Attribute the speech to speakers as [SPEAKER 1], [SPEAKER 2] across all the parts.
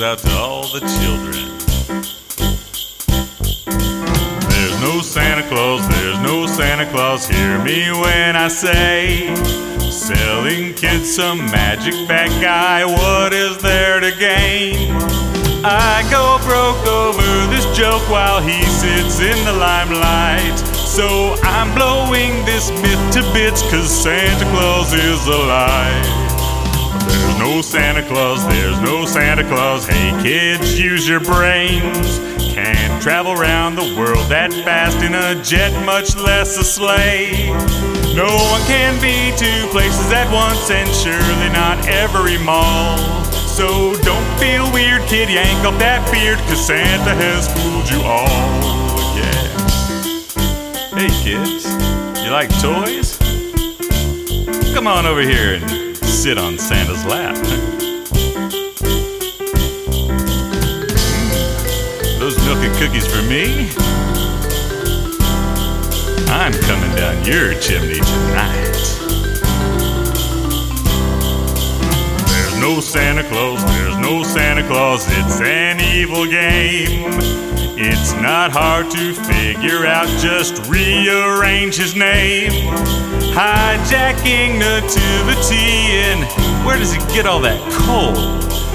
[SPEAKER 1] out to all the children. There's no Santa Claus, there's no Santa Claus. Hear me when I say, selling kids some magic fat guy. What is there to gain? I go broke over this joke while he sits in the limelight. So I'm blowing this myth to bits, cause Santa Claus is a lie. There's no Santa Claus, there's no Santa Claus. Hey kids, use your brains. Can't travel around the world that fast in a jet, much less a sleigh. No one can be two places at once, and surely not every mall. So don't feel weird, kid, yank off that beard, cause Santa has fooled you all. Yeah. Hey kids, you like toys? Come on over here and sit on Santa's lap. Those milk and cookies for me? I'm coming down your chimney tonight. There's no Santa Claus, there's no Santa Claus, it's an evil game. It's not hard to figure out, just rearrange his name. Hijacking nativity, and where does he get all that coal?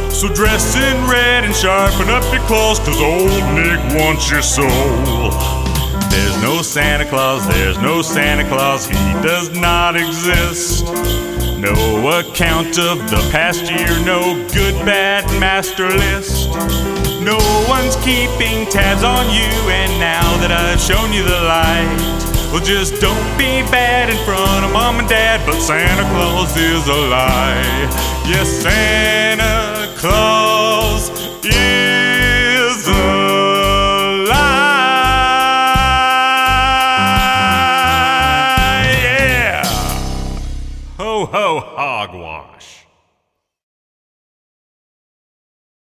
[SPEAKER 1] So dress in red and sharpen up your claws, cause old Nick wants your soul. There's no Santa Claus, there's no Santa Claus, he does not exist. No account of the past year, no good, bad master list. No one's keeping tabs on you, and now that I've shown you the light, well, just don't be bad in front of mom and dad, but Santa Claus is a lie. Yes, Santa ho, hogwash.